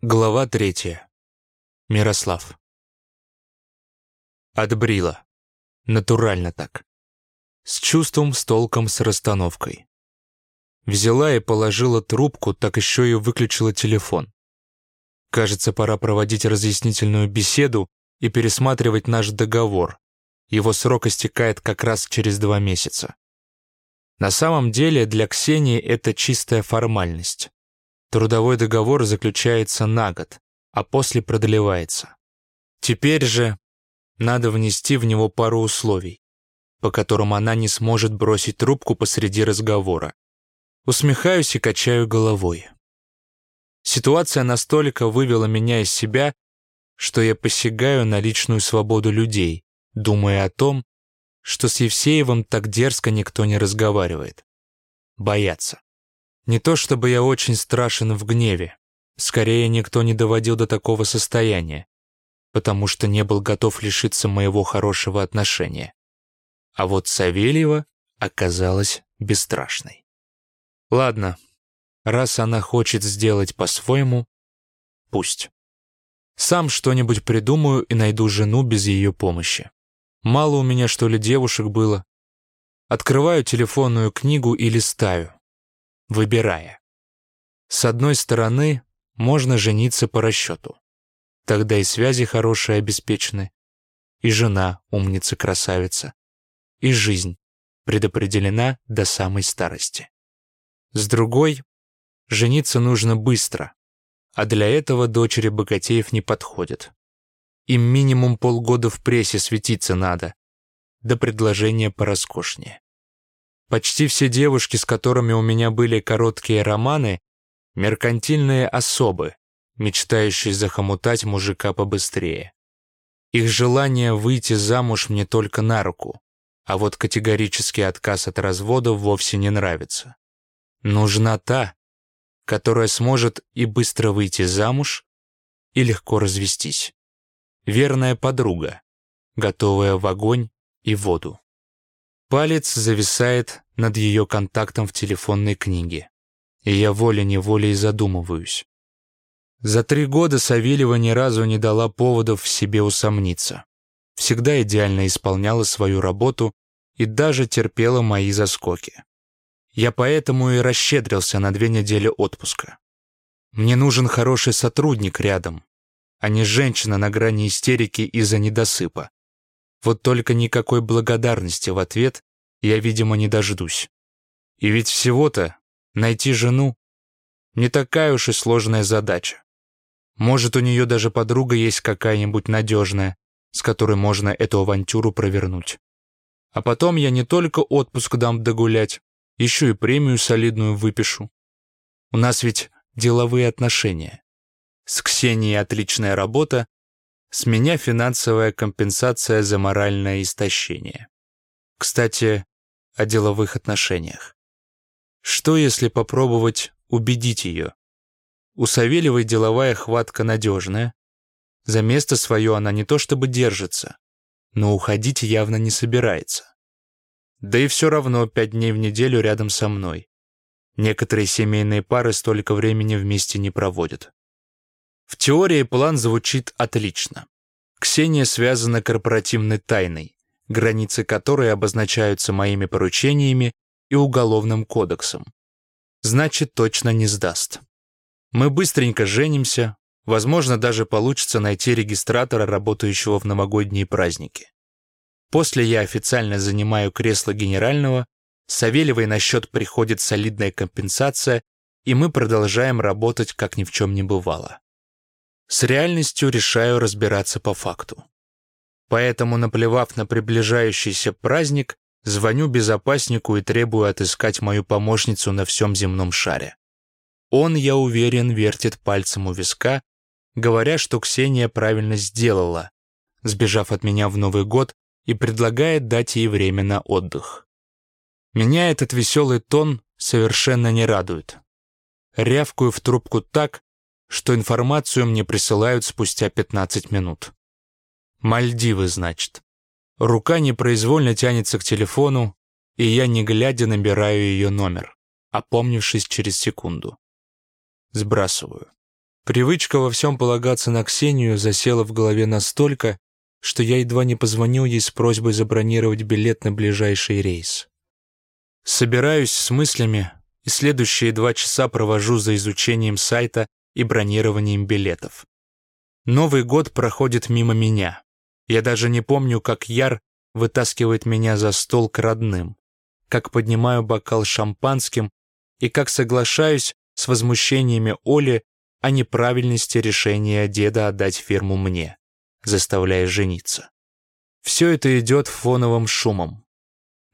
Глава третья. Мирослав. Отбрила. Натурально так. С чувством, с толком, с расстановкой. Взяла и положила трубку, так еще и выключила телефон. Кажется, пора проводить разъяснительную беседу и пересматривать наш договор. Его срок истекает как раз через два месяца. На самом деле для Ксении это чистая формальность. Трудовой договор заключается на год, а после продлевается. Теперь же надо внести в него пару условий, по которым она не сможет бросить трубку посреди разговора. Усмехаюсь и качаю головой. Ситуация настолько вывела меня из себя, что я посягаю на личную свободу людей, думая о том, что с Евсеевым так дерзко никто не разговаривает. Боятся. Не то чтобы я очень страшен в гневе, скорее никто не доводил до такого состояния, потому что не был готов лишиться моего хорошего отношения. А вот Савельева оказалась бесстрашной. Ладно, раз она хочет сделать по-своему, пусть. Сам что-нибудь придумаю и найду жену без ее помощи. Мало у меня, что ли, девушек было. Открываю телефонную книгу и листаю выбирая. С одной стороны, можно жениться по расчету. Тогда и связи хорошие обеспечены, и жена умница-красавица, и жизнь предопределена до самой старости. С другой, жениться нужно быстро, а для этого дочери богатеев не подходят. Им минимум полгода в прессе светиться надо, до предложения пороскошнее. Почти все девушки, с которыми у меня были короткие романы, меркантильные особы, мечтающие захомутать мужика побыстрее. Их желание выйти замуж мне только на руку, а вот категорический отказ от развода вовсе не нравится. Нужна та, которая сможет и быстро выйти замуж, и легко развестись. Верная подруга, готовая в огонь и воду. Палец зависает над ее контактом в телефонной книге, и я волей-неволей задумываюсь. За три года Савельева ни разу не дала поводов в себе усомниться. Всегда идеально исполняла свою работу и даже терпела мои заскоки. Я поэтому и расщедрился на две недели отпуска. Мне нужен хороший сотрудник рядом, а не женщина на грани истерики из-за недосыпа. Вот только никакой благодарности в ответ я, видимо, не дождусь. И ведь всего-то найти жену не такая уж и сложная задача. Может, у нее даже подруга есть какая-нибудь надежная, с которой можно эту авантюру провернуть. А потом я не только отпуск дам догулять, еще и премию солидную выпишу. У нас ведь деловые отношения. С Ксенией отличная работа, с меня финансовая компенсация за моральное истощение. Кстати, о деловых отношениях. Что, если попробовать убедить ее? У Савельевой деловая хватка надежная. За место свое она не то чтобы держится, но уходить явно не собирается. Да и все равно пять дней в неделю рядом со мной. Некоторые семейные пары столько времени вместе не проводят. В теории план звучит отлично. Ксения связана корпоративной тайной, границы которой обозначаются моими поручениями и уголовным кодексом. Значит, точно не сдаст. Мы быстренько женимся, возможно, даже получится найти регистратора, работающего в новогодние праздники. После я официально занимаю кресло генерального, Савельевой на счет приходит солидная компенсация, и мы продолжаем работать, как ни в чем не бывало. С реальностью решаю разбираться по факту. Поэтому, наплевав на приближающийся праздник, звоню безопаснику и требую отыскать мою помощницу на всем земном шаре. Он, я уверен, вертит пальцем у виска, говоря, что Ксения правильно сделала, сбежав от меня в Новый год и предлагает дать ей время на отдых. Меня этот веселый тон совершенно не радует. Рявкую в трубку так, что информацию мне присылают спустя 15 минут. Мальдивы, значит. Рука непроизвольно тянется к телефону, и я, не глядя, набираю ее номер, опомнившись через секунду. Сбрасываю. Привычка во всем полагаться на Ксению засела в голове настолько, что я едва не позвонил ей с просьбой забронировать билет на ближайший рейс. Собираюсь с мыслями и следующие два часа провожу за изучением сайта и бронированием билетов. Новый год проходит мимо меня. Я даже не помню, как Яр вытаскивает меня за стол к родным, как поднимаю бокал шампанским и как соглашаюсь с возмущениями Оли о неправильности решения деда отдать фирму мне, заставляя жениться. Все это идет фоновым шумом.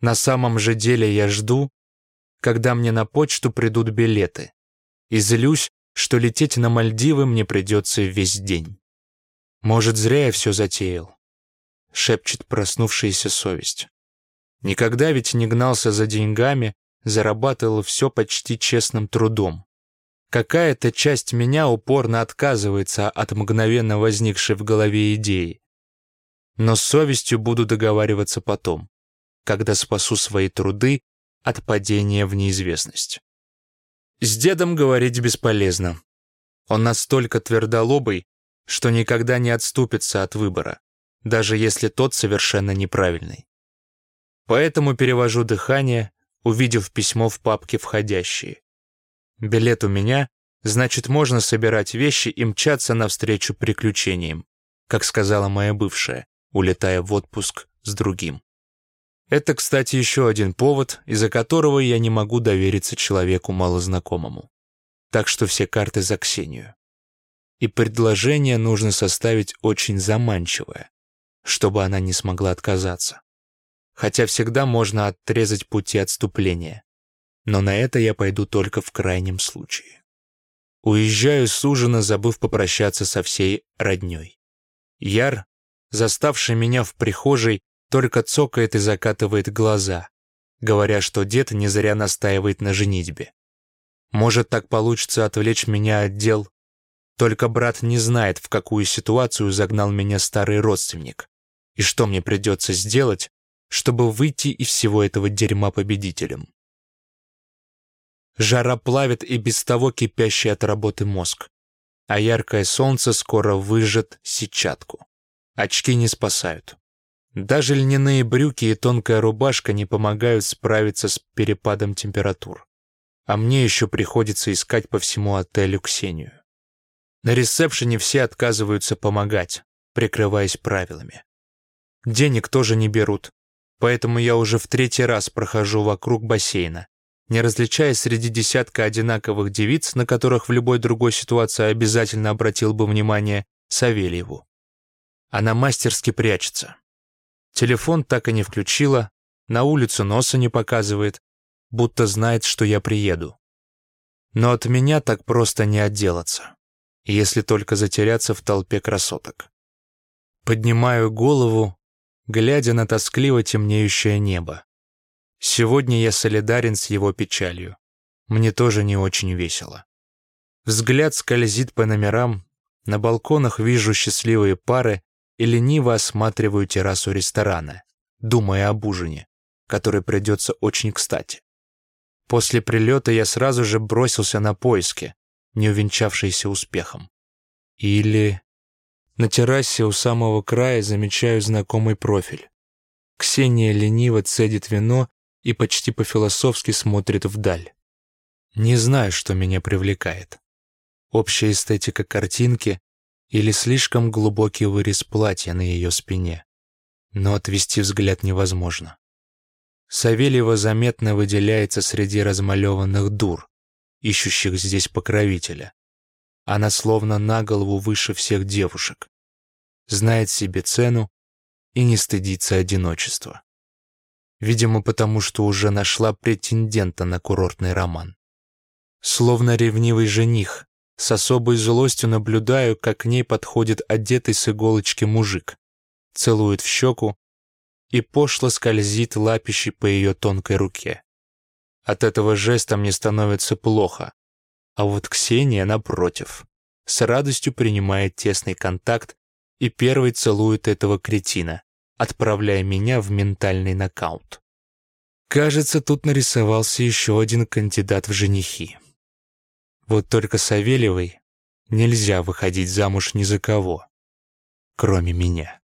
На самом же деле я жду, когда мне на почту придут билеты, и злюсь, что лететь на Мальдивы мне придется весь день. Может, зря я все затеял, шепчет проснувшаяся совесть. Никогда ведь не гнался за деньгами, зарабатывал все почти честным трудом. Какая-то часть меня упорно отказывается от мгновенно возникшей в голове идеи. Но с совестью буду договариваться потом, когда спасу свои труды от падения в неизвестность. С дедом говорить бесполезно. Он настолько твердолобый, что никогда не отступится от выбора, даже если тот совершенно неправильный. Поэтому перевожу дыхание, увидев письмо в папке «Входящие». Билет у меня, значит, можно собирать вещи и мчаться навстречу приключениям, как сказала моя бывшая, улетая в отпуск с другим. Это, кстати, еще один повод, из-за которого я не могу довериться человеку малознакомому. Так что все карты за Ксению. И предложение нужно составить очень заманчивое, чтобы она не смогла отказаться. Хотя всегда можно отрезать пути отступления но на это я пойду только в крайнем случае. Уезжаю с ужина, забыв попрощаться со всей роднёй. Яр, заставший меня в прихожей, только цокает и закатывает глаза, говоря, что дед не зря настаивает на женитьбе. Может, так получится отвлечь меня от дел. Только брат не знает, в какую ситуацию загнал меня старый родственник, и что мне придется сделать, чтобы выйти из всего этого дерьма победителем. Жара плавит и без того кипящий от работы мозг. А яркое солнце скоро выжжет сетчатку. Очки не спасают. Даже льняные брюки и тонкая рубашка не помогают справиться с перепадом температур. А мне еще приходится искать по всему отелю Ксению. На ресепшене все отказываются помогать, прикрываясь правилами. Денег тоже не берут, поэтому я уже в третий раз прохожу вокруг бассейна, не различая среди десятка одинаковых девиц, на которых в любой другой ситуации обязательно обратил бы внимание Савельеву. Она мастерски прячется. Телефон так и не включила, на улицу носа не показывает, будто знает, что я приеду. Но от меня так просто не отделаться, если только затеряться в толпе красоток. Поднимаю голову, глядя на тоскливо темнеющее небо. Сегодня я солидарен с его печалью. Мне тоже не очень весело. Взгляд скользит по номерам, на балконах вижу счастливые пары и лениво осматриваю террасу ресторана, думая об ужине, который придется очень кстати. После прилета я сразу же бросился на поиски, не увенчавшиеся успехом. Или... На террасе у самого края замечаю знакомый профиль. Ксения лениво цедит вино и почти по-философски смотрит вдаль. Не знаю, что меня привлекает. Общая эстетика картинки или слишком глубокий вырез платья на ее спине. Но отвести взгляд невозможно. Савельева заметно выделяется среди размалеванных дур, ищущих здесь покровителя. Она словно на голову выше всех девушек. Знает себе цену и не стыдится одиночества. Видимо, потому что уже нашла претендента на курортный роман. Словно ревнивый жених, с особой злостью наблюдаю, как к ней подходит одетый с иголочки мужик, целует в щеку и пошло скользит лапищей по ее тонкой руке. От этого жеста мне становится плохо, а вот Ксения, напротив, с радостью принимает тесный контакт и первый целует этого кретина, отправляя меня в ментальный нокаут. Кажется, тут нарисовался еще один кандидат в женихи. Вот только Савельевой Нельзя выходить замуж ни за кого, кроме меня.